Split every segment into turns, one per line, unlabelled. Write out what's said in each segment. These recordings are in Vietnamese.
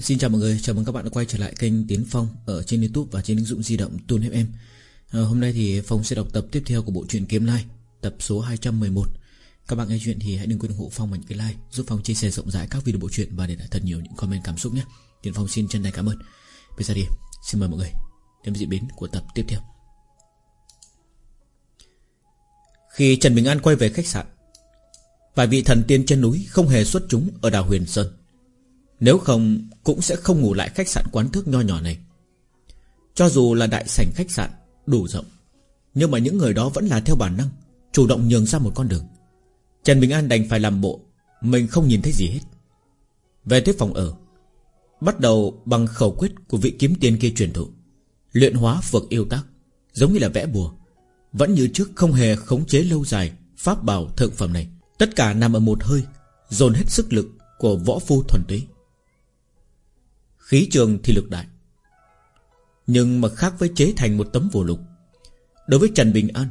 Xin chào mọi người, chào mừng các bạn đã quay trở lại kênh Tiến Phong ở trên YouTube và trên ứng dụng di động Tuôn FM. À, hôm nay thì Phong sẽ đọc tập tiếp theo của bộ truyện Kiếm Lai, tập số 211. Các bạn nghe chuyện thì hãy đừng quên ủng hộ Phong bằng những cái like, giúp Phong chia sẻ rộng rãi các video bộ truyện và để lại thật nhiều những comment cảm xúc nhé. Tiến Phong xin chân thành cảm ơn. Bây giờ đi, xin mời mọi người đến với diễn biến của tập tiếp theo. Khi Trần Bình An quay về khách sạn, vài vị thần tiên trên núi không hề xuất chúng ở đảo Huyền Sơn. Nếu không, Cũng sẽ không ngủ lại khách sạn quán thước nho nhỏ này. Cho dù là đại sảnh khách sạn, Đủ rộng, Nhưng mà những người đó vẫn là theo bản năng, Chủ động nhường ra một con đường. Trần Bình An đành phải làm bộ, Mình không nhìn thấy gì hết. Về tới phòng ở, Bắt đầu bằng khẩu quyết của vị kiếm tiên kia truyền thụ. Luyện hóa phược yêu tác, Giống như là vẽ bùa, Vẫn như trước không hề khống chế lâu dài Pháp bảo thượng phẩm này. Tất cả nằm ở một hơi, Dồn hết sức lực của võ phu thuần túy. Khí trường thì lực đại. Nhưng mà khác với chế thành một tấm vô lục, Đối với Trần Bình An,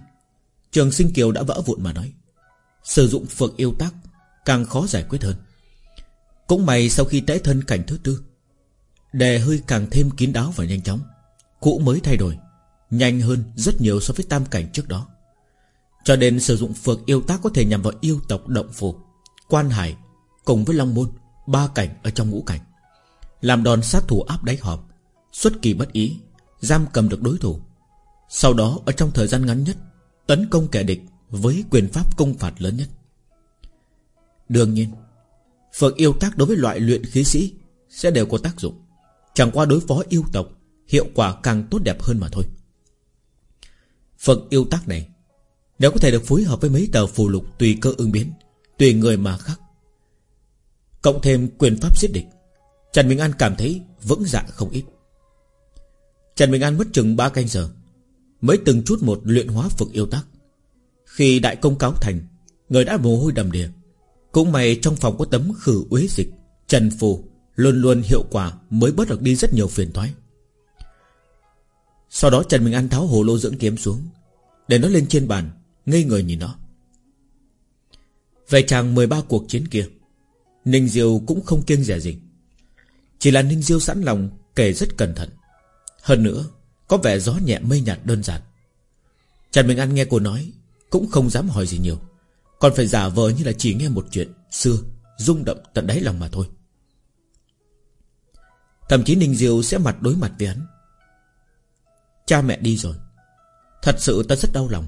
Trường sinh kiều đã vỡ vụn mà nói, Sử dụng phượng yêu tác Càng khó giải quyết hơn. Cũng may sau khi tế thân cảnh thứ tư, Đề hơi càng thêm kín đáo và nhanh chóng, Cũ mới thay đổi, Nhanh hơn rất nhiều so với tam cảnh trước đó. Cho nên sử dụng phượng yêu tác Có thể nhằm vào yêu tộc động phù, Quan hải Cùng với Long Môn, Ba cảnh ở trong ngũ cảnh làm đòn sát thủ áp đáy hòm. Xuất kỳ bất ý, Giam cầm được đối thủ. Sau đó, ở trong thời gian ngắn nhất, Tấn công kẻ địch với quyền pháp công phạt lớn nhất. Đương nhiên Phượng yêu tác đối với loại luyện khí sĩ Sẽ đều có tác dụng. Chẳng qua đối phó yêu tộc, Hiệu quả càng tốt đẹp hơn mà thôi. Phượng yêu tác này, Nếu có thể được phối hợp với mấy tờ phù lục Tùy cơ ứng biến, Tùy người mà khác, Cộng thêm quyền pháp giết địch Trần Bình An cảm thấy vững dạ không ít. Trần Bình An mất chừng 3 canh giờ, Mới từng chút một luyện hóa phực yêu tác Khi đại công cáo thành, Người đã mồ hôi đầm đìa. Cũng may trong phòng có tấm khử uế dịch, Trần phù, Luôn luôn hiệu quả mới bớt được đi rất nhiều phiền toái. Sau đó Trần Bình An tháo hồ lô dưỡng kiếm xuống, Để nó lên trên bàn, Ngây người nhìn nó. Về chàng 13 cuộc chiến kia, Ninh diều cũng không kiêng rẻ gì chỉ là Ninh Diêu sẵn lòng kể rất cẩn thận. Hơn nữa, Có vẻ gió nhẹ mây nhạt đơn giản. Trần Bình An nghe cô nói, Cũng không dám hỏi gì nhiều. Còn phải giả vờ như là chỉ nghe một chuyện Xưa, rung động tận đáy lòng mà thôi. Thậm chí Ninh Diêu sẽ mặt đối mặt với hắn. Cha mẹ đi rồi. Thật sự ta rất đau lòng.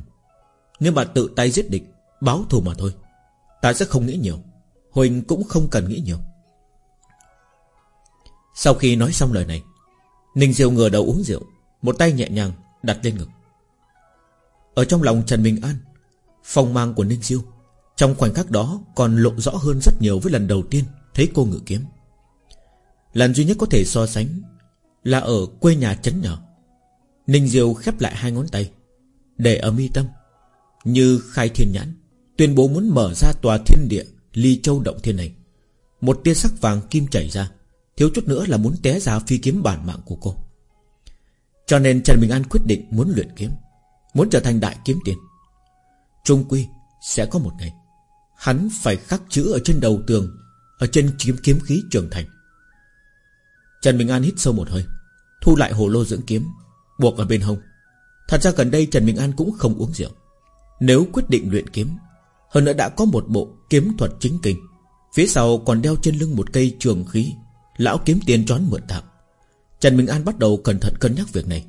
Nhưng mà tự tay giết địch, Báo thù mà thôi, Ta sẽ không nghĩ nhiều. Huỳnh cũng không cần nghĩ nhiều sau khi nói xong lời này, Ninh Diêu ngửa đầu uống rượu, Một tay nhẹ nhàng đặt lên ngực. Ở trong lòng Trần Bình An, Phong mang của Ninh Diêu Trong khoảnh khắc đó còn lộ rõ hơn rất nhiều Với lần đầu tiên thấy cô ngự kiếm. Lần duy nhất có thể so sánh Là ở quê nhà trấn nhỏ. Ninh Diêu khép lại hai ngón tay, Để ở mi tâm, Như khai thiên nhãn, Tuyên bố muốn mở ra tòa thiên địa Ly châu động thiên này. Một tia sắc vàng kim chảy ra Thiếu chút nữa là muốn té ra phi kiếm bản mạng của cô. Cho nên Trần Bình An quyết định muốn luyện kiếm, Muốn trở thành đại kiếm tiền. Trung quy sẽ có một ngày, Hắn phải khắc chữ ở trên đầu tường, Ở trên kiếm kiếm khí trưởng thành. Trần Bình An hít sâu một hơi, Thu lại hồ lô dưỡng kiếm, Buộc ở bên hông. Thật ra gần đây Trần Bình An cũng không uống rượu. Nếu quyết định luyện kiếm, Hơn nữa đã có một bộ kiếm thuật chính kinh, Phía sau còn đeo trên lưng một cây trường khí Lão kiếm tiền trón mượn tạm. Trần Bình An bắt đầu cẩn thận cân nhắc việc này.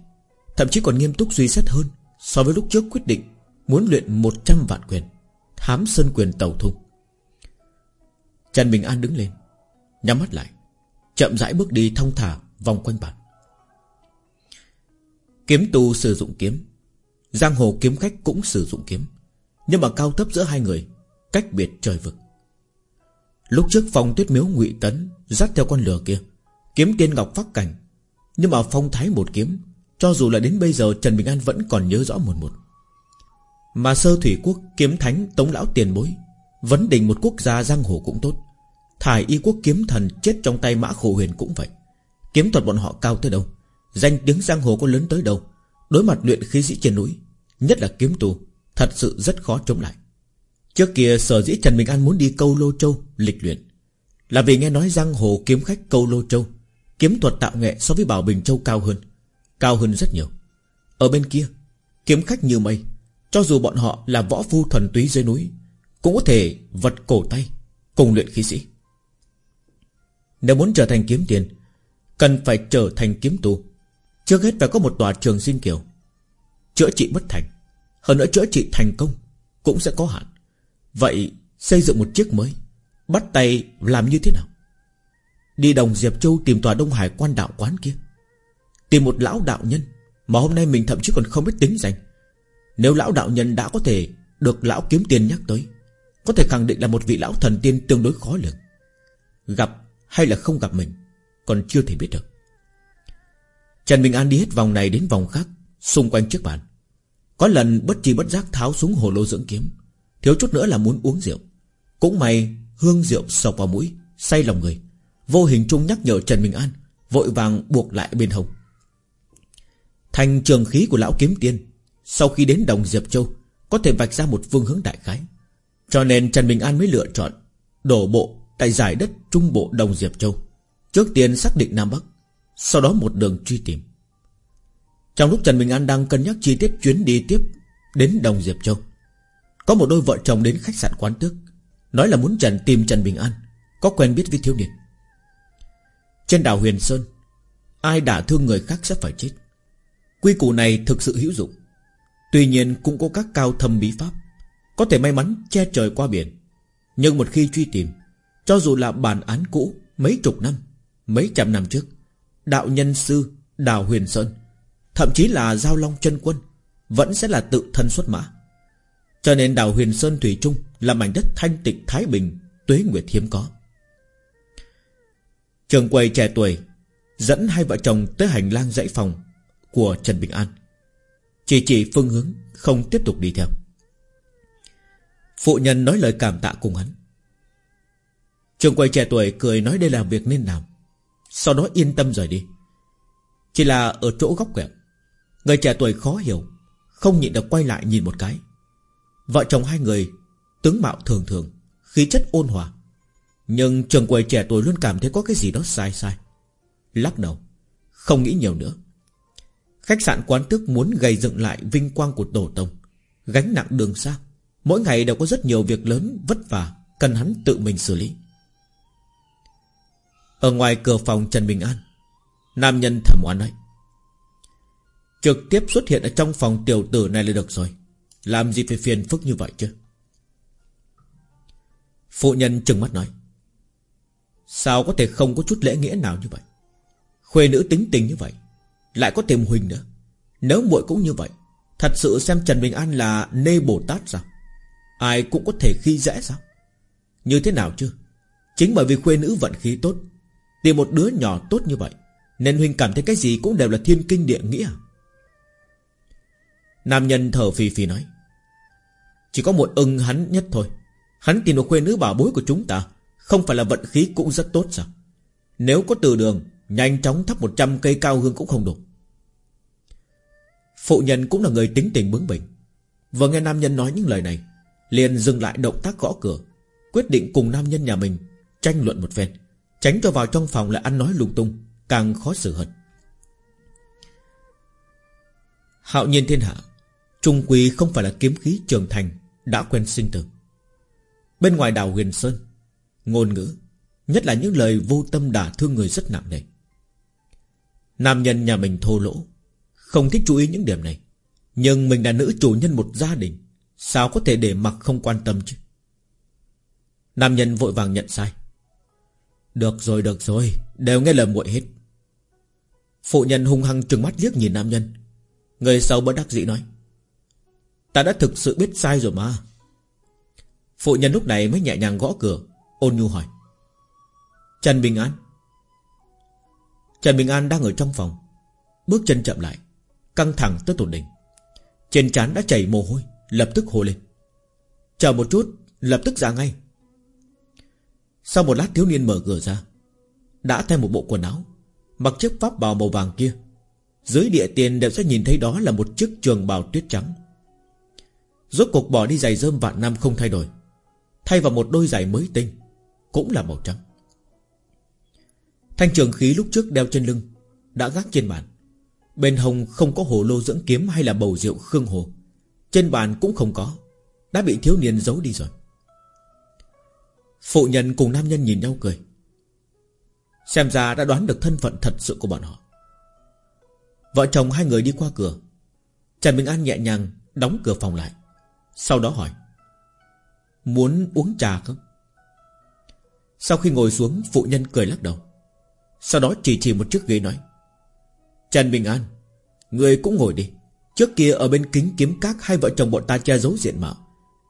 Thậm chí còn nghiêm túc suy xét hơn So với lúc trước quyết định Muốn luyện 100 vạn quyền, Thám sơn quyền tàu thung. Trần Bình An đứng lên, Nhắm mắt lại, Chậm rãi bước đi thong thả vòng quanh bàn. Kiếm tu sử dụng kiếm, Giang hồ kiếm khách cũng sử dụng kiếm, Nhưng mà cao thấp giữa hai người, Cách biệt trời vực. Lúc trước phong tuyết miếu ngụy tấn, Dắt theo con lửa kia. Kiếm tiên ngọc phát cảnh. Nhưng mà phong thái một kiếm, Cho dù là đến bây giờ Trần Bình An vẫn còn nhớ rõ một một. Mà sơ thủy quốc, kiếm thánh, tống lão tiền bối, Vấn đình một quốc gia giang hồ cũng tốt. Thải y quốc kiếm thần chết trong tay mã khổ huyền cũng vậy. Kiếm thuật bọn họ cao tới đâu? Danh tiếng giang hồ có lớn tới đâu? Đối mặt luyện khí sĩ trên núi, Nhất là kiếm tù, Thật sự rất khó chống lại. Trước kia sở dĩ Trần Bình An muốn đi câu Lô Châu lịch luyện Là vì nghe nói giang hồ kiếm khách câu Lô Châu, Kiếm thuật tạo nghệ so với Bảo Bình Châu cao hơn Cao hơn rất nhiều. Ở bên kia, Kiếm khách như mây, Cho dù bọn họ là võ phu thuần túy dưới núi, Cũng có thể vật cổ tay Cùng luyện khí sĩ. Nếu muốn trở thành kiếm tiền, Cần phải trở thành kiếm tu Trước hết phải có một tòa trường sinh kiều Chữa trị bất thành. Hơn nữa chữa trị thành công Cũng sẽ có hạn. Vậy xây dựng một chiếc mới, Bắt tay làm như thế nào? Đi đồng Diệp Châu tìm tòa Đông Hải quan đạo quán kia, Tìm một lão đạo nhân Mà hôm nay mình thậm chí còn không biết tính danh. Nếu lão đạo nhân đã có thể Được lão kiếm tiền nhắc tới, Có thể khẳng định là một vị lão thần tiên tương đối khó lường. Gặp hay là không gặp mình, Còn chưa thể biết được. Trần Bình An đi hết vòng này đến vòng khác, Xung quanh chiếc bàn. Có lần bất chi bất giác tháo xuống hồ lô dưỡng kiếm Thiếu chút nữa là muốn uống rượu. Cũng may, hương rượu sộc vào mũi, Say lòng người. Vô hình trung nhắc nhở Trần Bình An, Vội vàng buộc lại bên hông Thành trường khí của lão kiếm tiên, Sau khi đến đồng Diệp Châu, Có thể vạch ra một phương hướng đại khái. Cho nên Trần Bình An mới lựa chọn Đổ bộ tại giải đất trung bộ đồng Diệp Châu, Trước tiên xác định Nam Bắc, Sau đó một đường truy tìm. Trong lúc Trần Bình An đang cân nhắc chi tiết chuyến đi tiếp Đến đồng Diệp Châu có một đôi vợ chồng đến khách sạn quán tước, Nói là muốn Trần tìm Trần Bình An, Có quen biết với thiếu niên. Trên đảo Huyền Sơn, Ai đả thương người khác sẽ phải chết. Quy củ này thực sự hữu dụng. Tuy nhiên cũng có các cao thâm bí pháp, Có thể may mắn che trời qua biển. Nhưng một khi truy tìm, Cho dù là bản án cũ Mấy chục năm, Mấy trăm năm trước, Đạo nhân sư Đào Huyền Sơn, Thậm chí là Giao Long chân Quân, Vẫn sẽ là tự thân xuất mã. Cho nên đảo Huyền Sơn Thủy Trung Là mảnh đất thanh tịnh Thái Bình, Tuế Nguyệt hiếm có. Trường quầy trẻ tuổi Dẫn hai vợ chồng tới hành lang dãy phòng Của Trần Bình An. Chỉ chỉ phương hướng, Không tiếp tục đi theo. Phụ nhân nói lời cảm tạ cùng hắn. Trường quầy trẻ tuổi cười nói đây là việc nên làm. Sau đó yên tâm rời đi. Chỉ là ở chỗ góc quẹo. Người trẻ tuổi khó hiểu, Không nhịn được quay lại nhìn một cái. Vợ chồng hai người Tướng mạo thường thường, Khí chất ôn hòa. Nhưng trường quầy trẻ tuổi luôn cảm thấy có cái gì đó sai sai. Lắc đầu, Không nghĩ nhiều nữa. Khách sạn quán tước muốn gây dựng lại vinh quang của tổ tông, Gánh nặng đường xa. Mỗi ngày đều có rất nhiều việc lớn, vất vả, Cần hắn tự mình xử lý. Ở ngoài cửa phòng Trần Bình An, Nam nhân thẩm oán nói, Trực tiếp xuất hiện ở trong phòng tiểu tử này là được rồi. Làm gì phải phiền phức như vậy chứ? Phụ nhân trừng mắt nói, Sao có thể không có chút lễ nghĩa nào như vậy? Khuê nữ tính tình như vậy, Lại có tìm Huỳnh nữa. Nếu muội cũng như vậy, Thật sự xem Trần Bình An là nê Bồ Tát sao? Ai cũng có thể khi dễ sao? Như thế nào chứ? Chính bởi vì khuê nữ vận khí tốt, Tìm một đứa nhỏ tốt như vậy, Nên Huỳnh cảm thấy cái gì cũng đều là thiên kinh địa nghĩa. Nam nhân thở phì phì nói, Chỉ có một ưng hắn nhất thôi. Hắn tìm được khuê nữ bảo bối của chúng ta, Không phải là vận khí cũng rất tốt sao? Nếu có từ đường, Nhanh chóng thắp 100 cây cao hương cũng không đủ. Phụ nhân cũng là người tính tình bướng bỉnh. Vừa nghe nam nhân nói những lời này, Liền dừng lại động tác gõ cửa, Quyết định cùng nam nhân nhà mình Tranh luận một phen, Tránh cho vào trong phòng lại ăn nói lung tung, Càng khó xử hơn. Hạo nhiên thiên hạ Trung quy không phải là kiếm khí trường thành, Đã quen sinh tử. Bên ngoài đảo Huyền Sơn, Ngôn ngữ, Nhất là những lời vô tâm đả thương người rất nặng nề. Nam nhân nhà mình thô lỗ, Không thích chú ý những điểm này. Nhưng mình là nữ chủ nhân một gia đình, Sao có thể để mặc không quan tâm chứ? Nam nhân vội vàng nhận sai. Được rồi được rồi, Đều nghe lời muội hết. Phụ nhân hung hăng trừng mắt liếc nhìn nam nhân. Người sau bất đắc dĩ nói. Ta đã thực sự biết sai rồi mà. Phụ nhân lúc này mới nhẹ nhàng gõ cửa, Ôn nhu hỏi. Trần Bình An. Trần Bình An đang ở trong phòng. Bước chân chậm lại, Căng thẳng tới tột đỉnh. Trên trán đã chảy mồ hôi, Lập tức hồ lên. Chờ một chút, Lập tức ra ngay. Sau một lát thiếu niên mở cửa ra, Đã thay một bộ quần áo, Mặc chiếc pháp bào màu vàng kia. Dưới địa tiền đều sẽ nhìn thấy đó là một chiếc trường bào tuyết trắng. Rốt cục bỏ đi giày rơm vạn năm không thay đổi. Thay vào một đôi giày mới tinh, Cũng là màu trắng. Thanh trường khí lúc trước đeo trên lưng, Đã gác trên bàn. Bên hông không có hồ lô dưỡng kiếm hay là bầu rượu khương hồ. Trên bàn cũng không có, Đã bị thiếu niên giấu đi rồi. Phụ nhân cùng nam nhân nhìn nhau cười. Xem ra đã đoán được thân phận thật sự của bọn họ. Vợ chồng hai người đi qua cửa. Trần Bình An nhẹ nhàng Đóng cửa phòng lại. Sau đó hỏi, Muốn uống trà không? Sau khi ngồi xuống, Phụ nhân cười lắc đầu. Sau đó chỉ chỉ một chiếc ghế nói, Trần Bình An, Người cũng ngồi đi. Trước kia ở bên kính kiếm các Hai vợ chồng bọn ta che giấu diện mạo,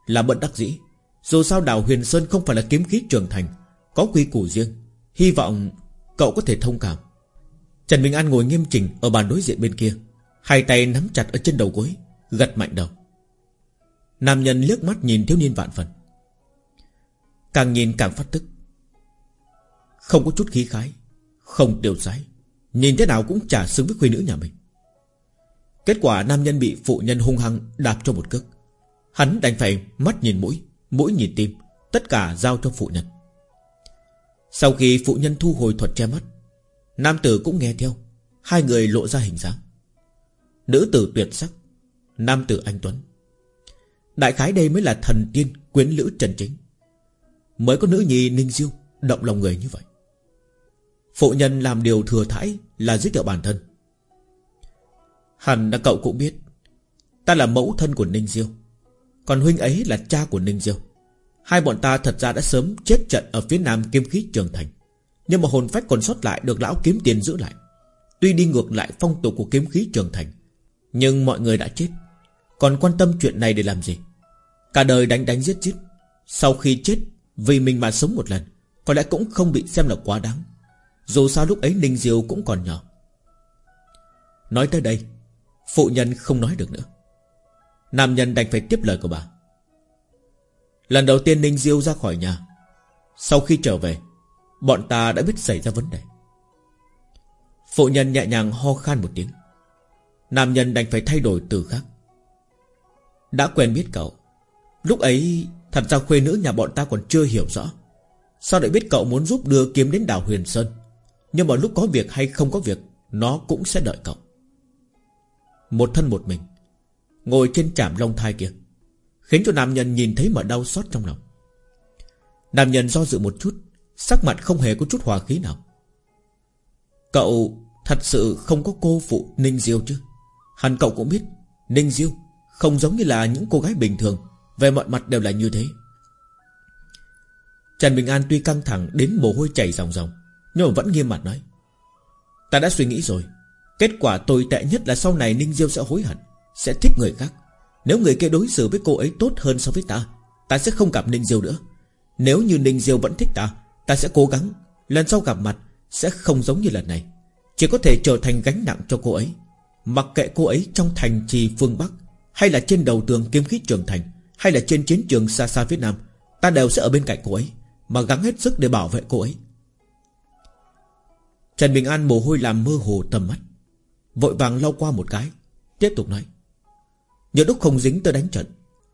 Là bận đắc dĩ. Dù sao đào Huyền Sơn không phải là kiếm khí trưởng thành, Có quy củ riêng. Hy vọng cậu có thể thông cảm. Trần Bình An ngồi nghiêm chỉnh Ở bàn đối diện bên kia, Hai tay nắm chặt ở trên đầu gối, Gật mạnh đầu. Nam nhân liếc mắt nhìn thiếu niên vạn phần. Càng nhìn càng phát tức. Không có chút khí khái, Không tiêu sái, Nhìn thế nào cũng chả xứng với khuê nữ nhà mình. Kết quả nam nhân bị phụ nhân hung hăng Đạp cho một cước. Hắn đành phải mắt nhìn mũi Mũi nhìn tim, Tất cả giao cho phụ nhân. Sau khi phụ nhân thu hồi thuật che mắt, Nam tử cũng nghe theo, Hai người lộ ra hình dáng. Nữ tử tuyệt sắc, Nam tử anh Tuấn. Đại khái đây mới là thần tiên quyến lữ trần chính. Mới có nữ nhi Ninh Diêu Động lòng người như vậy. Phụ nhân làm điều thừa thãi Là giới thiệu bản thân. Hẳn là cậu cũng biết, Ta là mẫu thân của Ninh Diêu. Còn huynh ấy là cha của Ninh Diêu. Hai bọn ta thật ra đã sớm chết trận Ở phía nam kiếm khí trường thành. Nhưng mà hồn phách còn sót lại Được lão kiếm tiền giữ lại. Tuy đi ngược lại phong tục của kiếm khí trường thành, Nhưng mọi người đã chết. Còn quan tâm chuyện này để làm gì? Cả đời đánh đánh giết giết. Sau khi chết, Vì mình mà sống một lần, Có lẽ cũng không bị xem là quá đáng. Dù sao lúc ấy Ninh Diêu cũng còn nhỏ. Nói tới đây, Phụ nhân không nói được nữa. Nam nhân đành phải tiếp lời của bà. Lần đầu tiên Ninh Diêu ra khỏi nhà, Sau khi trở về, Bọn ta đã biết xảy ra vấn đề. Phụ nhân nhẹ nhàng ho khan một tiếng. Nam nhân đành phải thay đổi từ khác. Đã quen biết cậu Lúc ấy Thật ra khuê nữ nhà bọn ta còn chưa hiểu rõ. Sao lại biết cậu muốn giúp đưa kiếm đến đảo Huyền Sơn? Nhưng mà lúc có việc hay không có việc, Nó cũng sẽ đợi cậu. Một thân một mình, Ngồi trên trạm long thai kia, Khiến cho nam nhân nhìn thấy mà đau xót trong lòng. Nam nhân do dự một chút, Sắc mặt không hề có chút hòa khí nào. Cậu thật sự không có cô phụ Ninh Diêu chứ? Hẳn cậu cũng biết, Ninh Diêu không giống như là những cô gái bình thường. Về mọi mặt đều là như thế. Trần Bình An tuy căng thẳng Đến mồ hôi chảy ròng ròng, Nhưng mà vẫn nghiêm mặt nói, Ta đã suy nghĩ rồi. Kết quả tồi tệ nhất là sau này Ninh Diêu sẽ hối hận, Sẽ thích người khác. Nếu người kia đối xử với cô ấy tốt hơn so với ta Ta sẽ không gặp Ninh Diêu nữa. Nếu như Ninh Diêu vẫn thích ta Ta sẽ cố gắng. Lần sau gặp mặt Sẽ không giống như lần này. Chỉ có thể trở thành gánh nặng cho cô ấy. Mặc kệ cô ấy trong thành trì phương Bắc Hay là trên đầu tường kiếm khí trường thành hay là trên chiến trường xa xa Việt Nam, Ta đều sẽ ở bên cạnh cô ấy, Mà gắng hết sức để bảo vệ cô ấy. Trần Bình An mồ hôi làm mơ hồ tầm mắt, Vội vàng lau qua một cái, Tiếp tục nói, Nhờ lúc không dính tới đánh trận,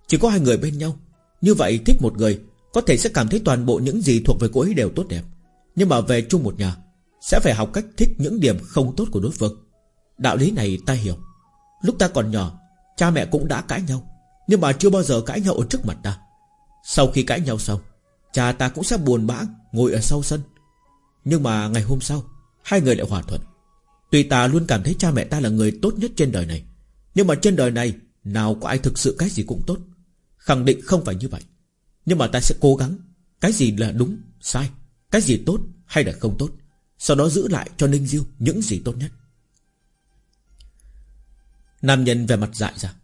Chỉ có hai người bên nhau, Như vậy thích một người, Có thể sẽ cảm thấy toàn bộ những gì thuộc về cô ấy đều tốt đẹp. Nhưng mà về chung một nhà, Sẽ phải học cách thích những điểm không tốt của đối phương. Đạo lý này ta hiểu. Lúc ta còn nhỏ, Cha mẹ cũng đã cãi nhau. Nhưng mà chưa bao giờ cãi nhau ở trước mặt ta. Sau khi cãi nhau xong Cha ta cũng sẽ buồn bã ngồi ở sau sân. Nhưng mà ngày hôm sau Hai người lại hòa thuận. Tuy ta luôn cảm thấy cha mẹ ta là người tốt nhất trên đời này Nhưng mà trên đời này Nào có ai thực sự cái gì cũng tốt. Khẳng định không phải như vậy. Nhưng mà ta sẽ cố gắng Cái gì là đúng, sai Cái gì tốt hay là không tốt Sau đó giữ lại cho Ninh Diêu những gì tốt nhất. Nam nhân về mặt dại ra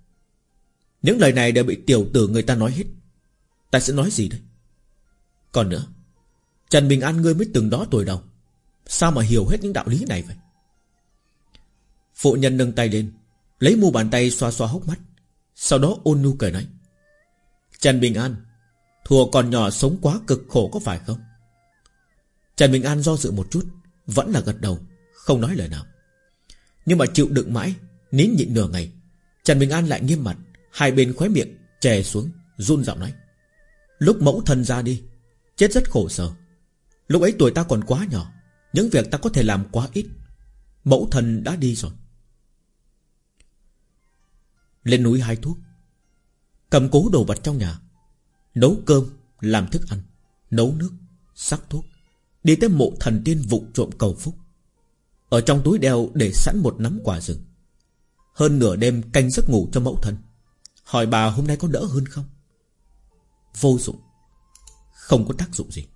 những lời này đều bị tiểu tử người ta nói hết. Ta sẽ nói gì đây? Còn nữa, Trần Bình An ngươi mới từng đó tuổi đầu. Sao mà hiểu hết những đạo lý này vậy? Phụ nhân nâng tay lên, Lấy mu bàn tay xoa xoa hốc mắt, Sau đó ôn nhu cười nói. Trần Bình An Thùa còn nhỏ sống quá cực khổ có phải không? Trần Bình An do dự một chút, Vẫn là gật đầu, Không nói lời nào. Nhưng mà chịu đựng mãi, Nín nhịn nửa ngày, Trần Bình An lại nghiêm mặt. Hai bên khóe miệng chè xuống Run giọng nói. Lúc mẫu thân ra đi Chết rất khổ sở. Lúc ấy tuổi ta còn quá nhỏ Những việc ta có thể làm quá ít. Mẫu thân đã đi rồi. Lên núi hai thuốc. Cầm cố đồ vật trong nhà. Nấu cơm, làm thức ăn. Nấu nước, sắc thuốc. Đi tới mộ thần tiên vụ trộm cầu phúc. Ở trong túi đeo để sẵn một nắm quả rừng. Hơn nửa đêm canh giấc ngủ cho mẫu thân. Hỏi bà hôm nay có đỡ hơn không? Vô dụng. Không có tác dụng gì.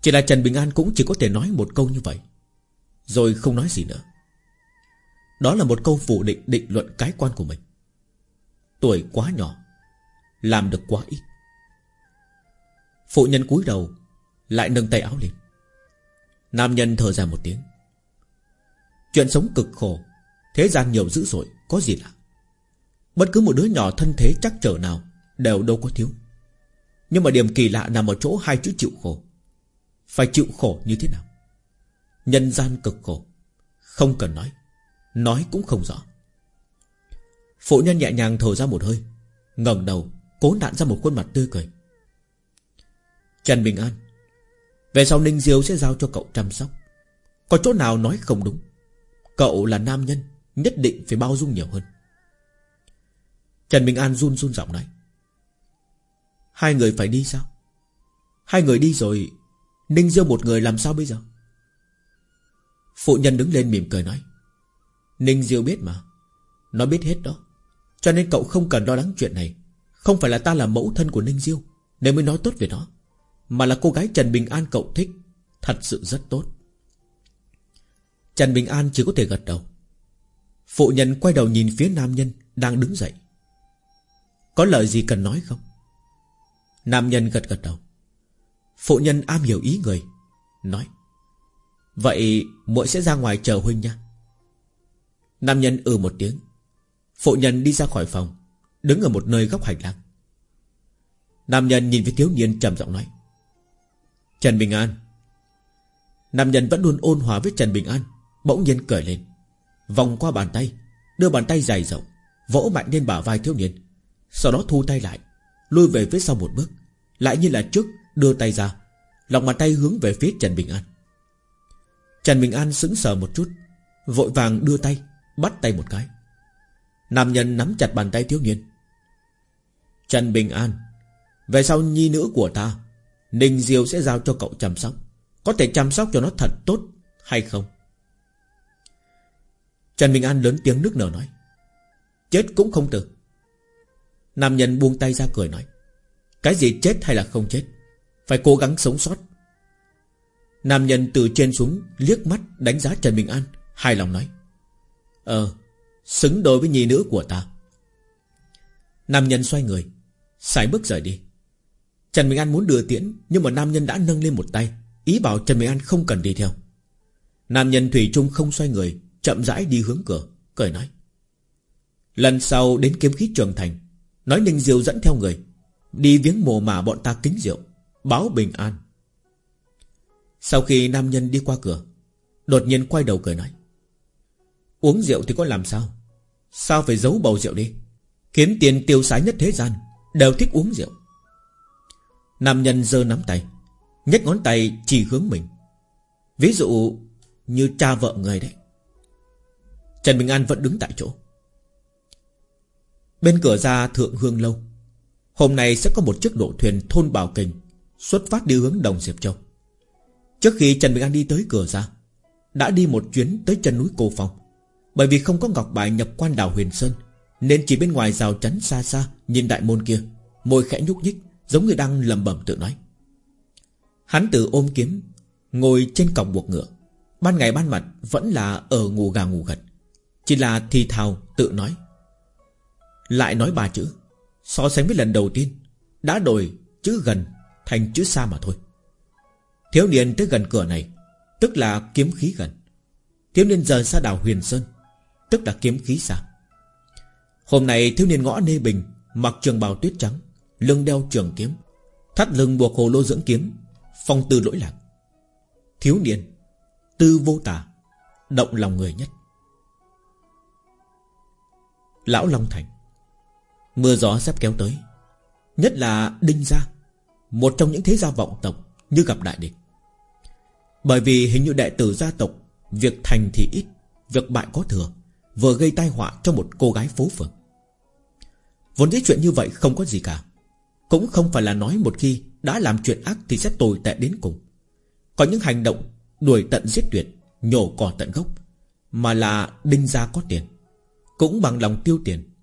Chỉ là Trần Bình An cũng chỉ có thể nói một câu như vậy. Rồi không nói gì nữa. Đó là một câu phủ định định luận cái quan của mình. Tuổi quá nhỏ, Làm được quá ít. Phụ nhân cúi đầu, Lại nâng tay áo lên. Nam nhân thở ra một tiếng. Chuyện sống cực khổ, Thế gian nhiều dữ dội, Có gì lạ? Bất cứ một đứa nhỏ thân thế chắc trở nào Đều đâu có thiếu. Nhưng mà điểm kỳ lạ nằm ở chỗ hai chữ chịu khổ. Phải chịu khổ như thế nào? Nhân gian cực khổ. Không cần nói. Nói cũng không rõ. Phụ nhân nhẹ nhàng thở ra một hơi, ngẩng đầu, Cố nặn ra một khuôn mặt tươi cười. Trần Bình An, Về sau Ninh Diêu sẽ giao cho cậu chăm sóc. Có chỗ nào nói không đúng, Cậu là nam nhân, Nhất định phải bao dung nhiều hơn. Trần Bình An run run giọng nói Hai người phải đi sao? Hai người đi rồi, Ninh Diêu một người làm sao bây giờ? Phụ nhân đứng lên mỉm cười nói. Ninh Diêu biết mà. Nó biết hết đó. Cho nên cậu không cần lo lắng chuyện này. Không phải là ta là mẫu thân của Ninh Diêu. Nên mới nói tốt về nó, Mà là cô gái Trần Bình An cậu thích, Thật sự rất tốt. Trần Bình An chỉ có thể gật đầu. Phụ nhân quay đầu nhìn phía nam nhân Đang đứng dậy. Có lời gì cần nói không? Nam nhân gật gật đầu. Phụ nhân am hiểu ý người, Nói. Vậy muội sẽ ra ngoài chờ huynh nha. Nam nhân ừ một tiếng. Phụ nhân đi ra khỏi phòng, Đứng ở một nơi góc hành lang. Nam nhân nhìn với thiếu niên trầm giọng nói. Trần Bình An. Nam nhân vẫn luôn ôn hòa với Trần Bình An, Bỗng nhiên cười lên. Vòng qua bàn tay, Đưa bàn tay dài rộng, Vỗ mạnh lên bả vai thiếu niên. Sau đó thu tay lại Lui về phía sau một bước, Lại như là trước đưa tay ra, Lòng bàn tay hướng về phía Trần Bình An. Trần Bình An sững sờ một chút, Vội vàng đưa tay, Bắt tay một cái. Nam nhân nắm chặt bàn tay thiếu niên. Trần Bình An, Về sau nhi nữ của ta, Ninh Diêu sẽ giao cho cậu chăm sóc. Có thể chăm sóc cho nó thật tốt hay không? Trần Bình An lớn tiếng nước nở nói. Chết cũng không từ Nam nhân buông tay ra cười nói, Cái gì chết hay là không chết, Phải cố gắng sống sót. Nam nhân từ trên xuống liếc mắt đánh giá Trần Bình An, Hài lòng nói Ờ Xứng đôi với nhi nữ của ta. Nam nhân xoay người Xài bước rời đi. Trần Bình An muốn đưa tiễn, Nhưng mà nam nhân đã nâng lên một tay, Ý bảo Trần Bình An không cần đi theo. Nam nhân Thủy Trung không xoay người, Chậm rãi đi hướng cửa, Cười nói, Lần sau đến kiếm khí trường thành Nói Ninh Diệu dẫn theo người. Đi viếng mồ mà bọn ta kính rượu, Báo bình an. Sau khi nam nhân đi qua cửa, Đột nhiên quay đầu cười nói. Uống rượu thì có làm sao? Sao phải giấu bầu rượu đi? Kiếm tiền tiêu xái nhất thế gian, Đều thích uống rượu. Nam nhân giơ nắm tay nhấc ngón tay chỉ hướng mình. Ví dụ như cha vợ người đấy. Trần Bình An vẫn đứng tại chỗ. Bên cửa ra thượng hương lâu. Hôm nay sẽ có một chiếc độ thuyền thôn Bảo Kình Xuất phát đi hướng Đồng Diệp Châu. Trước khi Trần Bình An đi tới cửa ra, Đã đi một chuyến tới chân núi Cô Phong. Bởi vì không có ngọc bài nhập quan đảo Huyền Sơn, Nên chỉ bên ngoài rào chắn xa xa Nhìn đại môn kia, Môi khẽ nhúc nhích, Giống như đang lầm bẩm tự nói. Hắn tự ôm kiếm, Ngồi trên còng buộc ngựa. Ban ngày ban mặt vẫn là ở ngủ gà ngủ gật. Chỉ là thì thào tự nói. Lại nói ba chữ. So sánh với lần đầu tiên, Đã đổi chữ gần thành chữ xa mà thôi. Thiếu niên tới gần cửa này, Tức là kiếm khí gần. Thiếu niên rời xa đảo Huyền Sơn, Tức là kiếm khí xa. Hôm nay thiếu niên ngõ Nê Bình, Mặc trường bào tuyết trắng, Lưng đeo trường kiếm, Thắt lưng buộc hồ lô dưỡng kiếm, Phong tư lỗi lạc. Thiếu niên, Tư vô tả Động lòng người nhất. Lão Long Thành. Mưa gió sắp kéo tới. Nhất là Đinh Gia, Một trong những thế gia vọng tộc Như gặp đại địch. Bởi vì hình như đệ tử gia tộc, Việc thành thì ít, Việc bại có thừa, Vừa gây tai họa cho một cô gái phố phường. Vốn dĩ chuyện như vậy không có gì cả. Cũng không phải là nói một khi Đã làm chuyện ác thì sẽ tồi tệ đến cùng. Có những hành động Đuổi tận giết tuyệt, Nhổ cỏ tận gốc, Mà là đinh gia có tiền, Cũng bằng lòng tiêu tiền.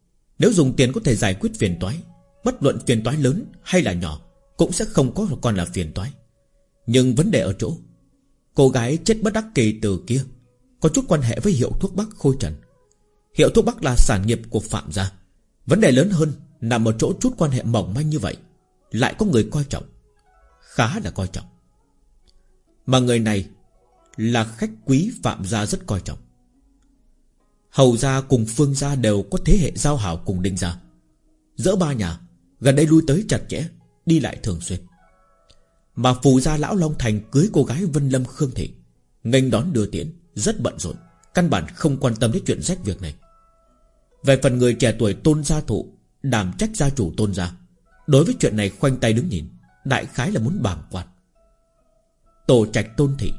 Nếu dùng tiền có thể giải quyết phiền toái, Bất luận phiền toái lớn hay là nhỏ, Cũng sẽ không có còn là phiền toái. Nhưng vấn đề ở chỗ, Cô gái chết bất đắc kỳ từ kia, Có chút quan hệ với hiệu thuốc bắc khôi trần. Hiệu thuốc bắc là sản nghiệp của Phạm gia. Vấn đề lớn hơn Nằm ở chỗ chút quan hệ mỏng manh như vậy, Lại có người coi trọng, Khá là coi trọng. Mà người này Là khách quý Phạm gia rất coi trọng. Hầu gia cùng Phương gia đều có thế hệ giao hảo cùng Đinh gia Giữa ba nhà, Gần đây lui tới chặt chẽ, Đi lại thường xuyên. Mà phù gia lão Long Thành cưới cô gái Vân Lâm Khương Thị, nghênh đón đưa tiễn, Rất bận rộn, Căn bản không quan tâm đến chuyện rách việc này. Về phần người trẻ tuổi tôn gia thụ, Đảm trách gia chủ tôn gia, Đối với chuyện này khoanh tay đứng nhìn, Đại khái là muốn bàng quan. Tổ trạch tôn thị,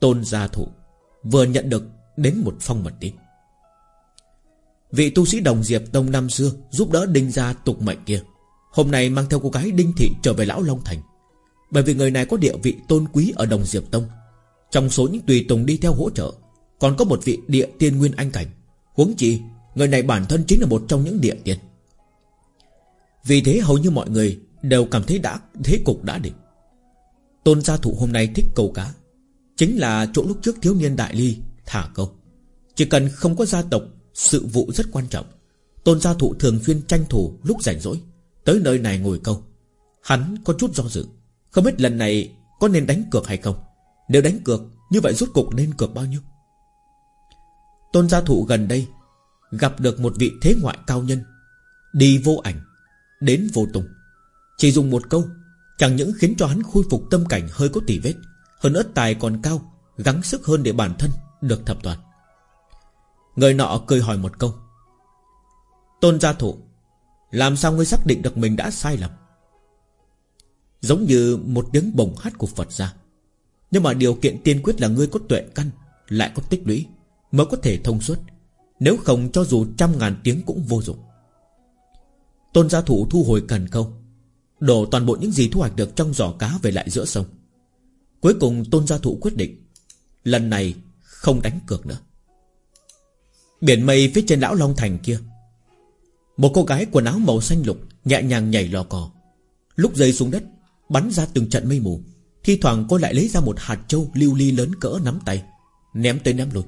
Tôn gia thụ, Vừa nhận được đến một phong mật tín. Vị tu sĩ đồng diệp tông năm xưa Giúp đỡ đinh gia tục mệnh kia. Hôm nay mang theo cô gái đinh thị trở về lão Long Thành. Bởi vì người này có địa vị tôn quý Ở đồng diệp tông. Trong số những tùy tùng đi theo hỗ trợ, Còn có một vị địa tiên nguyên anh cảnh. Huống chi, Người này bản thân chính là một trong những địa tiên. Vì thế hầu như mọi người Đều cảm thấy đã, thế cục đã định. Tôn gia thụ hôm nay thích câu cá. Chính là chỗ lúc trước thiếu niên đại ly Thả câu. Chỉ cần không có gia tộc sự vụ rất quan trọng. Tôn gia thụ thường xuyên tranh thủ lúc rảnh rỗi Tới nơi này ngồi câu. Hắn có chút do dự Không biết lần này có nên đánh cược hay không. Nếu đánh cược Như vậy rút cục nên cược bao nhiêu? Tôn gia thụ gần đây Gặp được một vị thế ngoại cao nhân Đi vô ảnh Đến vô tùng, Chỉ dùng một câu Chẳng những khiến cho hắn khôi phục tâm cảnh hơi có tỉ vết Hơn nữa tài còn cao Gắng sức hơn để bản thân được thập toàn. Người nọ cười hỏi một câu. Tôn gia thụ, Làm sao ngươi xác định được mình đã sai lầm? Giống như một tiếng bồng hát của Phật ra. Nhưng mà điều kiện tiên quyết là ngươi có tuệ căn, Lại có tích lũy, Mới có thể thông suốt. Nếu không, cho dù trăm ngàn tiếng cũng vô dụng. Tôn gia thủ thu hồi cần câu, Đổ toàn bộ những gì thu hoạch được trong giỏ cá về lại giữa sông. Cuối cùng tôn gia thụ quyết định, Lần này không đánh cược nữa. Biển mây phía trên lão Long Thành kia. Một cô gái quần áo màu xanh lục Nhẹ nhàng nhảy lò cò. Lúc rơi xuống đất, Bắn ra từng trận mây mù. Thi thoảng cô lại lấy ra một hạt châu lưu ly lớn cỡ nắm tay, Ném tới ném lui.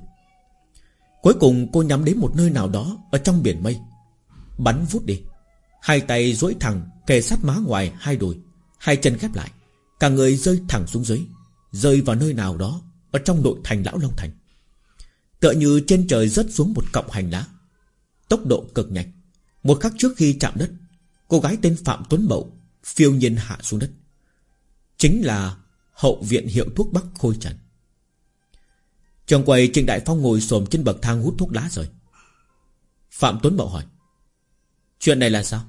Cuối cùng cô nhắm đến một nơi nào đó Ở trong biển mây. Bắn vút đi. Hai tay duỗi thẳng, kề sát má ngoài hai đùi, Hai chân khép lại. Cả người rơi thẳng xuống dưới, Rơi vào nơi nào đó Ở trong nội thành Lão Long Thành. Tựa như trên trời rớt xuống một cọng hành lá. Tốc độ cực nhanh. Một khắc trước khi chạm đất, Cô gái tên Phạm Tuấn Bậu Phiêu nhiên hạ xuống đất. Chính là hậu viện hiệu thuốc Bắc Khôi Trần. Trường quầy Trịnh Đại Phong ngồi xổm trên bậc thang hút thuốc lá rồi. Phạm Tuấn Bậu hỏi, Chuyện này là sao?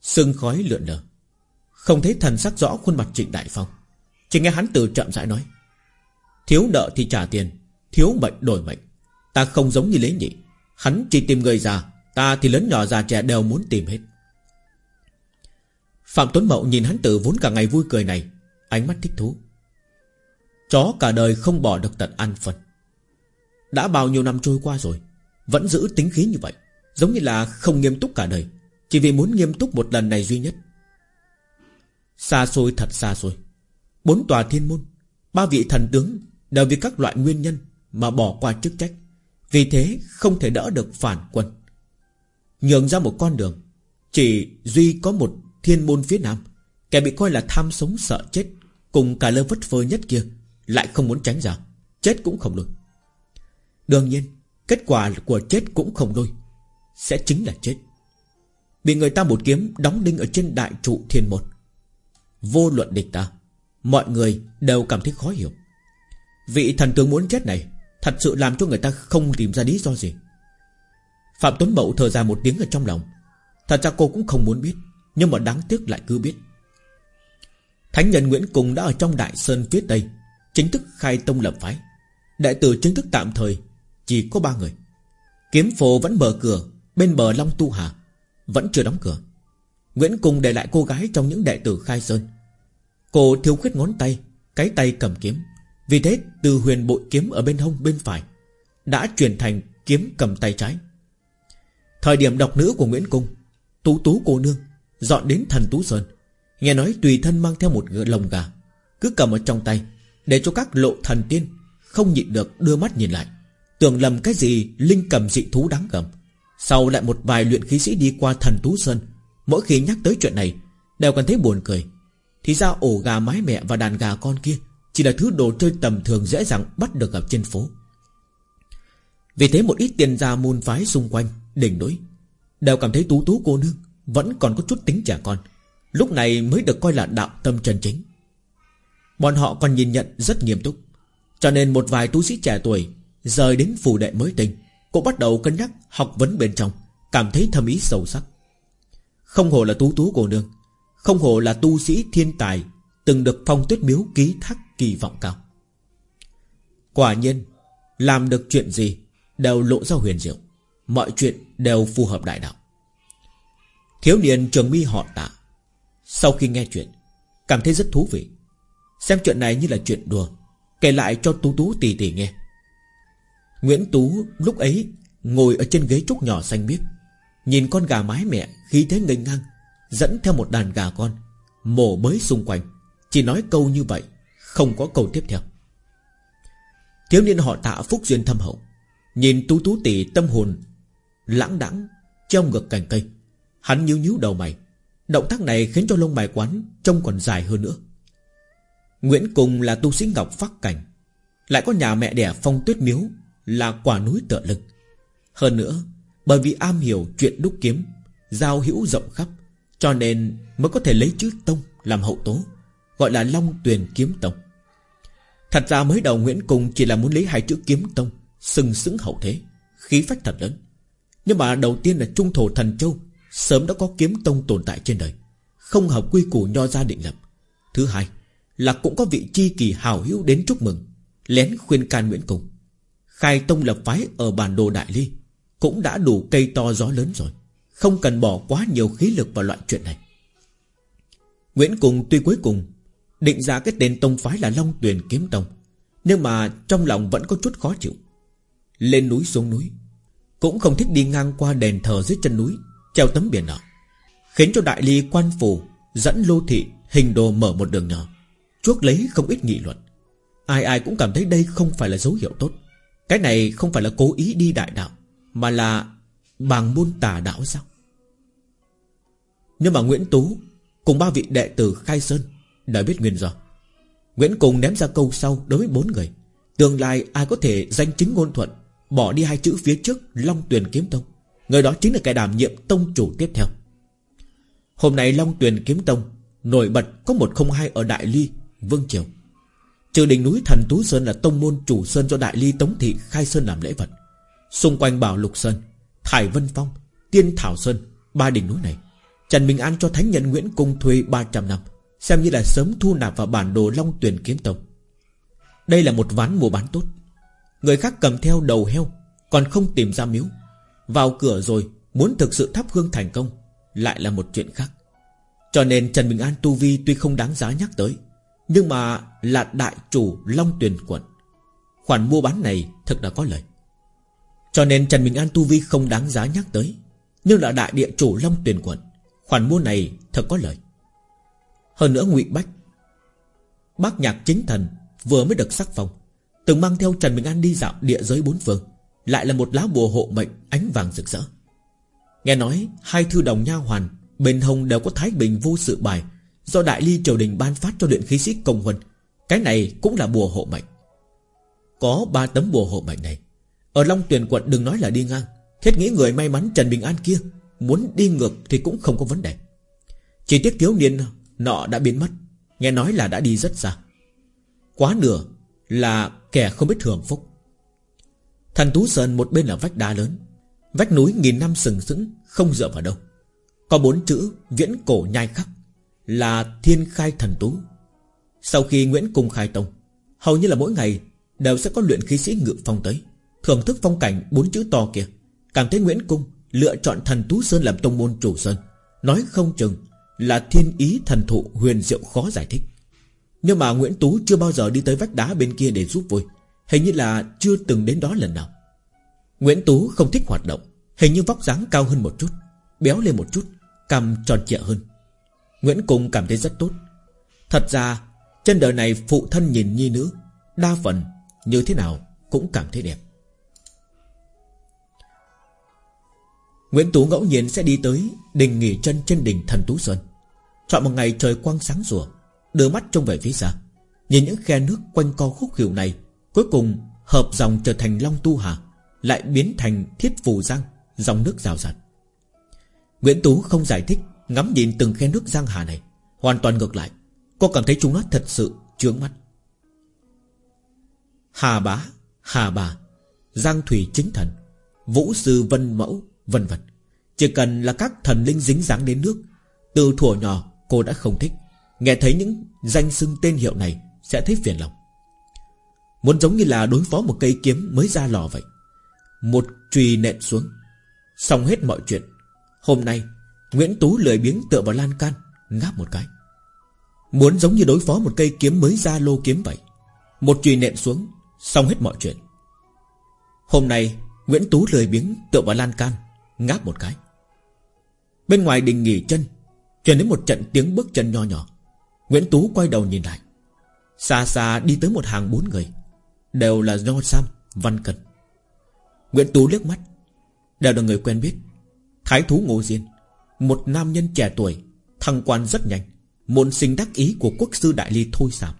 Sưng khói lượn lờ. Không thấy thần sắc rõ khuôn mặt Trịnh Đại Phong. Chỉ nghe hắn từ chậm rãi nói, Thiếu nợ thì trả tiền Thiếu mệnh đổi mệnh. Ta không giống như Lý Nhị. Hắn chỉ tìm người già, Ta thì lớn nhỏ già trẻ đều muốn tìm hết. Phạm Tuấn Mậu nhìn hắn tử vốn cả ngày vui cười này, Ánh mắt thích thú. Chó cả đời không bỏ được tận ăn phần Đã bao nhiêu năm trôi qua rồi, Vẫn giữ tính khí như vậy, Giống như là không nghiêm túc cả đời, Chỉ vì muốn nghiêm túc một lần này duy nhất. Xa xôi thật xa xôi. Bốn tòa thiên môn, Ba vị thần tướng Đều vì các loại nguyên nhân mà bỏ qua chức trách. Vì thế không thể đỡ được phản quân. Nhường ra một con đường Chỉ duy có một thiên môn phía nam. Kẻ bị coi là tham sống sợ chết Cùng cả lơ vất phơ nhất kia Lại không muốn tránh ra Chết cũng không lôi Đương nhiên Kết quả của chết cũng không đôi, Sẽ chính là chết. Bị người ta một kiếm đóng đinh ở trên đại trụ thiên một Vô luận địch ta Mọi người đều cảm thấy khó hiểu. Vị thần tướng muốn chết này Thật sự làm cho người ta không tìm ra lý do gì. Phạm Tuấn Mậu thở ra một tiếng ở trong lòng. Thật ra cô cũng không muốn biết, Nhưng mà đáng tiếc lại cứ biết. Thánh nhân Nguyễn Cùng đã ở trong Đại Sơn phía Tây, Chính thức khai tông lập phái. Đại tử chính thức tạm thời, Chỉ có ba người. Kiếm phổ vẫn mở cửa, Bên bờ Long Tu Hà Vẫn chưa đóng cửa. Nguyễn Cung để lại cô gái trong những đệ tử khai sơn. Cô thiếu khuyết ngón tay, Cái tay cầm kiếm. Vì thế, từ huyền bội kiếm ở bên hông bên phải Đã chuyển thành kiếm cầm tay trái. Thời điểm độc nữ của Nguyễn Cung, Tú tú cô nương Dọn đến thần Tú Sơn, Nghe nói tùy thân mang theo một lồng gà, Cứ cầm ở trong tay Để cho các lộ thần tiên Không nhịn được đưa mắt nhìn lại. Tưởng lầm cái gì linh cầm dị thú đáng gầm Sau lại một vài luyện khí sĩ đi qua thần Tú Sơn, Mỗi khi nhắc tới chuyện này, Đều cảm thấy buồn cười. Thì ra ổ gà mái mẹ và đàn gà con kia chỉ là thứ đồ chơi tầm thường dễ dàng bắt được ở trên phố. Vì thế một ít tiền gia môn phái xung quanh Đỉnh đối Đều cảm thấy tú tú cô nương, Vẫn còn có chút tính trẻ con. Lúc này mới được coi là đạo tâm chân chính. Bọn họ còn nhìn nhận rất nghiêm túc, Cho nên một vài tu sĩ trẻ tuổi Rời đến phù đệ mới tình Cũng bắt đầu cân nhắc học vấn bên trong, Cảm thấy thâm ý sâu sắc. Không hồ là tú tú cô nương, Không hồ là tu sĩ thiên tài, Từng được phong tuyết miếu ký thác kỳ vọng cao. Quả nhiên, Làm được chuyện gì Đều lộ ra huyền diệu, Mọi chuyện đều phù hợp đại đạo. Thiếu niên trường mi họ tạ, Sau khi nghe chuyện, Cảm thấy rất thú vị. Xem chuyện này như là chuyện đùa, Kể lại cho Tú Tú tỉ tỉ nghe. Nguyễn Tú lúc ấy Ngồi ở trên ghế trúc nhỏ xanh biếc, Nhìn con gà mái mẹ khí thế ngây ngang, Dẫn theo một đàn gà con, Mổ bới xung quanh, Chỉ nói câu như vậy. Không có câu tiếp theo. Thiếu niên họ tạ phúc duyên thâm hậu, Nhìn tú tú tỷ tâm hồn Lãng đãng Trong ngực cành cây. Hắn nhíu nhíu đầu mày, Động tác này khiến cho lông mày quán Trông còn dài hơn nữa. Nguyễn Cùng là tu sĩ ngọc phát cảnh, Lại có nhà mẹ đẻ phong tuyết miếu Là quả núi tựa lực Hơn nữa, Bởi vì am hiểu chuyện đúc kiếm, Giao hữu rộng khắp, Cho nên mới có thể lấy chữ tông Làm hậu tố, Gọi là Long Tuyền Kiếm Tông. Thật ra mới đầu Nguyễn Cung chỉ là muốn lấy hai chữ kiếm tông, Sừng sững hậu thế, Khí phách thật lớn. Nhưng mà đầu tiên là Trung Thổ Thần Châu, Sớm đã có kiếm tông tồn tại trên đời, Không hợp quy củ nho gia định lập. Thứ hai là cũng có vị chi kỳ hào hữu đến chúc mừng, Lén khuyên can Nguyễn Cung. Khai tông lập phái ở bản đồ Đại Ly Cũng đã đủ cây to gió lớn rồi, Không cần bỏ quá nhiều khí lực vào loại chuyện này. Nguyễn Cung tuy cuối cùng Định ra cái tên tông phái là Long Tuyền Kiếm Tông. Nhưng mà trong lòng vẫn có chút khó chịu. Lên núi xuống núi. Cũng không thích đi ngang qua đền thờ dưới chân núi, Treo tấm biển nọ Khiến cho đại ly quan phủ Dẫn lô thị hình đồ mở một đường nhỏ, Chuốc lấy không ít nghị luận. Ai ai cũng cảm thấy đây không phải là dấu hiệu tốt. Cái này không phải là cố ý đi đại đạo, Mà là Bằng môn tà đạo sao? Nhưng mà Nguyễn Tú Cùng ba vị đệ tử Khai Sơn đã biết nguyên do. Nguyễn Cùng ném ra câu sau đối với bốn người. Tương lai ai có thể danh chính ngôn thuận, Bỏ đi hai chữ phía trước, Long Tuyền Kiếm Tông. Người đó chính là kẻ đảm nhiệm tông chủ tiếp theo. Hôm nay Long Tuyền Kiếm Tông, Nổi bật có một không hai ở Đại Ly, Vương Triều. Trừ đỉnh núi Thần Tú Sơn là tông môn chủ sơn do Đại Ly Tống Thị khai sơn làm lễ vật. Xung quanh Bảo Lục Sơn, Thải Vân Phong, Tiên Thảo Sơn, Ba đỉnh núi này. Trần Bình An cho Thánh Nhân Nguyễn Cung thuê 300 năm. Xem như là sớm thu nạp vào bản đồ Long Tuyền Kiếm Tông. Đây là một ván mua bán tốt. Người khác cầm theo đầu heo, Còn không tìm ra miếu. Vào cửa rồi, Muốn thực sự thắp hương thành công, Lại là một chuyện khác. Cho nên Trần Bình An Tu Vi tuy không đáng giá nhắc tới, Nhưng mà là đại chủ Long Tuyền Quận. Khoản mua bán này thật là có lợi. Cho nên Trần Bình An Tu Vi không đáng giá nhắc tới, Nhưng là đại địa chủ Long Tuyền Quận, Khoản mua này thật có lợi. Hơn nữa ngụy Bách, Bác nhạc chính thần, Vừa mới được sắc phong, Từng mang theo Trần Bình An đi dạo địa giới bốn phương, Lại là một lá bùa hộ mệnh ánh vàng rực rỡ. Nghe nói Hai thư đồng nha hoàn Bên hông đều có thái bình vô sự bài Do đại ly triều đình ban phát cho luyện khí sĩ công huân. Cái này cũng là bùa hộ mệnh. Có ba tấm bùa hộ mệnh này. Ở Long Tuyền quận đừng nói là đi ngang. Thiết nghĩ người may mắn Trần Bình An kia Muốn đi ngược thì cũng không có vấn đề. Chỉ tiếc thiếu niên nọ đã biến mất. Nghe nói là đã đi rất xa. Quá nửa là kẻ không biết hưởng phúc. Thần Tú Sơn một bên là vách đá lớn, Vách núi nghìn năm sừng sững, Không dựa vào đâu. Có bốn chữ viễn cổ nhai khắc Là Thiên Khai Thần Tú. Sau khi Nguyễn Cung khai tông, Hầu như là mỗi ngày Đều sẽ có luyện khí sĩ ngự phong tới. Thưởng thức phong cảnh bốn chữ to kia, Cảm thấy Nguyễn Cung lựa chọn thần Tú Sơn làm tông môn chủ sơn, Nói không chừng là thiên ý thần thụ huyền diệu khó giải thích. Nhưng mà Nguyễn Tú chưa bao giờ đi tới vách đá bên kia để giúp vui Hình như là chưa từng đến đó lần nào. Nguyễn Tú không thích hoạt động, Hình như vóc dáng cao hơn một chút, Béo lên một chút, Cằm tròn trịa hơn. Nguyễn Cung cảm thấy rất tốt. Thật ra, Trên đời này phụ thân nhìn nhi nữ, Đa phần như thế nào cũng cảm thấy đẹp. Nguyễn Tú ngẫu nhiên sẽ đi tới Đình nghỉ chân trên đỉnh thần Tú Sơn. Chọn một ngày trời quang sáng rùa, Đưa mắt trông về phía xa. Nhìn những khe nước quanh co khúc hiệu này, Cuối cùng hợp dòng trở thành Long Tu Hà, Lại biến thành Thiết Phù Giang, Dòng nước rào rạt. Nguyễn Tú không giải thích, Ngắm nhìn từng khe nước Giang Hà này, Hoàn toàn ngược lại. Cô cảm thấy chúng nó thật sự chướng mắt. Hà Bá, Hà Bà, Giang Thủy Chính Thần, Vũ Sư Vân Mẫu, Vân vân. Chỉ cần là các thần linh dính dáng đến nước, Từ thuở nhỏ cô đã không thích. Nghe thấy những danh xưng tên hiệu này, Sẽ thấy phiền lòng. Muốn giống như là đối phó một cây kiếm mới ra lò vậy. Một chùy nện xuống. Xong hết mọi chuyện. Hôm nay, Nguyễn Tú lười biếng tựa vào lan can, Ngáp một cái. Muốn giống như đối phó một cây kiếm mới ra lô kiếm vậy. Một chùy nện xuống, Xong hết mọi chuyện. Hôm nay, Nguyễn Tú lười biếng tựa vào lan can, Ngáp một cái. Bên ngoài đình nghỉ chân Truyền đến một trận tiếng bước chân nho nhỏ. Nguyễn Tú quay đầu nhìn lại. Xa xa đi tới một hàng bốn người. Đều là Nho Sam, Văn Cần. Nguyễn Tú liếc mắt. Đều là người quen biết. Thái thú Ngô Diên. Một nam nhân trẻ tuổi Thăng quan rất nhanh Môn sinh đắc ý của quốc sư Đại Ly Thôi Sàm.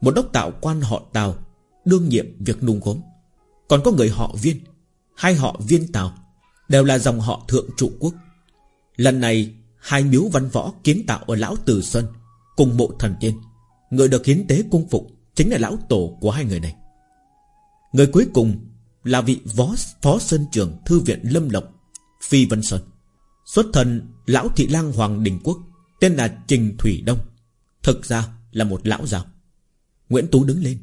Một đốc tạo quan họ Tào Đương nhiệm việc nung gốm. Còn có người họ Viên Hai họ Viên Tào Đều là dòng họ thượng trụ quốc. Lần này Hai miếu văn võ kiến tạo ở Lão Từ Xuân Cùng mộ thần tiên. Người được hiến tế cung phục Chính là lão tổ của hai người này. Người cuối cùng Là vị phó, phó sơn trưởng Thư viện Lâm Lộc Phi Vân Sơn. Xuất thân Lão Thị lang Hoàng Đình Quốc Tên là Trình Thủy Đông Thực ra là một lão già. Nguyễn Tú đứng lên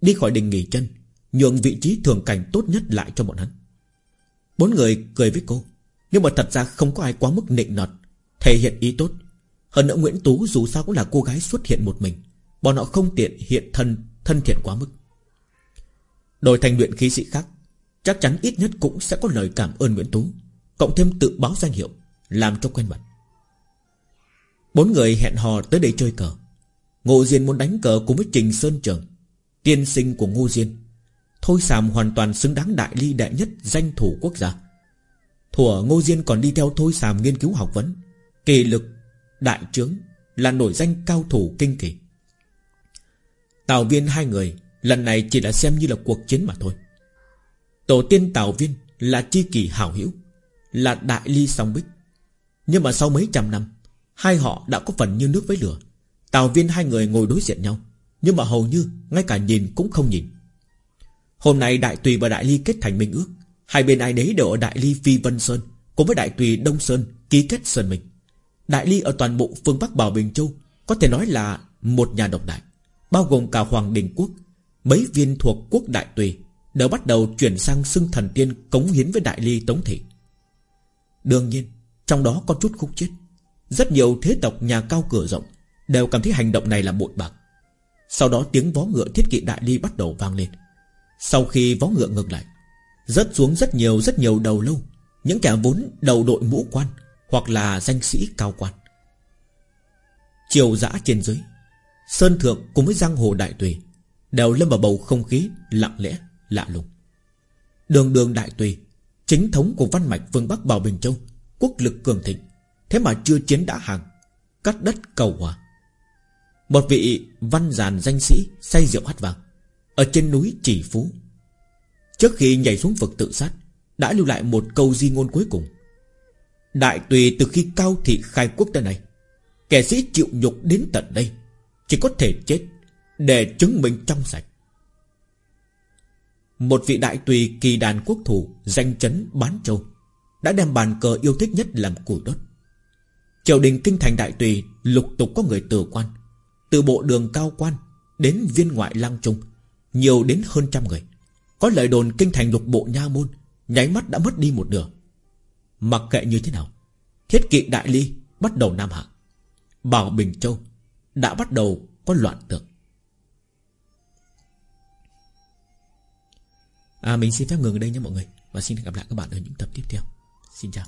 Đi khỏi đình nghỉ chân Nhường vị trí thường cảnh tốt nhất lại cho bọn hắn. Bốn người cười với cô Nhưng mà thật ra không có ai quá mức nịnh nọt. Thể hiện ý tốt. Hơn nữa Nguyễn Tú dù sao cũng là cô gái xuất hiện một mình, Bọn họ không tiện hiện thân Thân thiện quá mức. Đổi thành luyện khí sĩ khác, Chắc chắn ít nhất cũng sẽ có lời cảm ơn Nguyễn Tú, Cộng thêm tự báo danh hiệu, Làm cho quen mặt. Bốn người hẹn hò tới đây chơi cờ. Ngô Diên muốn đánh cờ cùng với Trình Sơn Trường, Tiên sinh của Ngô Diên. Thôi Sàm hoàn toàn xứng đáng đại ly đại nhất danh thủ quốc gia. Thủa, Ngô Diên còn đi theo Thôi Sàm nghiên cứu học vấn. Kỳ lực, đại trướng Là nổi danh cao thủ kinh kỳ. Tào viên hai người Lần này chỉ là xem như là cuộc chiến mà thôi. Tổ tiên Tào viên Là chi kỳ hảo hữu Là đại ly song bích. Nhưng mà sau mấy trăm năm Hai họ đã có phần như nước với lửa. Tào viên hai người ngồi đối diện nhau Nhưng mà hầu như ngay cả nhìn cũng không nhìn. Hôm nay Đại Tùy và Đại Ly kết thành minh ước Hai bên ai nấy đều ở Đại Ly Phi Vân Sơn Cùng với Đại Tùy Đông Sơn ký kết Sơn Minh. Đại Ly ở toàn bộ phương Bắc Bảo Bình Châu Có thể nói là một nhà độc đại, Bao gồm cả Hoàng Đình Quốc. Mấy viên thuộc quốc Đại Tùy Đều bắt đầu chuyển sang xưng thần tiên Cống hiến với Đại Ly Tống Thị. Đương nhiên, Trong đó có chút khúc chết. Rất nhiều thế tộc nhà cao cửa rộng Đều cảm thấy hành động này là bội bạc. Sau đó tiếng vó ngựa thiết kỵ Đại Ly bắt đầu vang lên. Sau khi vó ngựa ngược lại, Rớt xuống rất nhiều rất nhiều đầu lâu, Những kẻ vốn đầu đội mũ quan hoặc là danh sĩ cao quan. Chiều dã trên dưới Sơn Thượng cùng với Giang Hồ Đại Tùy Đều lâm vào bầu không khí lặng lẽ, lạ lùng. Đường đường Đại Tùy Chính thống của văn mạch phương Bắc Bảo Bình Châu Quốc lực cường thịnh Thế mà chưa chiến đã hàng Cắt đất cầu hòa. Một vị văn giàn danh sĩ Say rượu hát vàng Ở trên núi Chỉ Phú. Trước khi nhảy xuống vực tự sát Đã lưu lại một câu di ngôn cuối cùng. Đại tùy từ khi cao thị khai quốc tới này Kẻ sĩ chịu nhục đến tận đây, Chỉ có thể chết Để chứng minh trong sạch. Một vị đại tùy kỳ đàn quốc thủ Danh chấn bán châu Đã đem bàn cờ yêu thích nhất làm củi đốt. Triều đình kinh thành đại tùy Lục tục có người tử quan, Từ bộ đường cao quan Đến viên ngoại lang trung, Nhiều đến hơn trăm người. Có lời đồn kinh thành lục bộ nha môn Nháy mắt đã mất đi một nửa. Mặc kệ như thế nào, Thiết kỵ đại ly bắt đầu nam hạ. Bảo Bình Châu Đã bắt đầu có loạn tượng. À mình xin phép ngừng ở đây nhé mọi người, Và xin gặp lại các bạn ở những tập tiếp theo. Xin chào.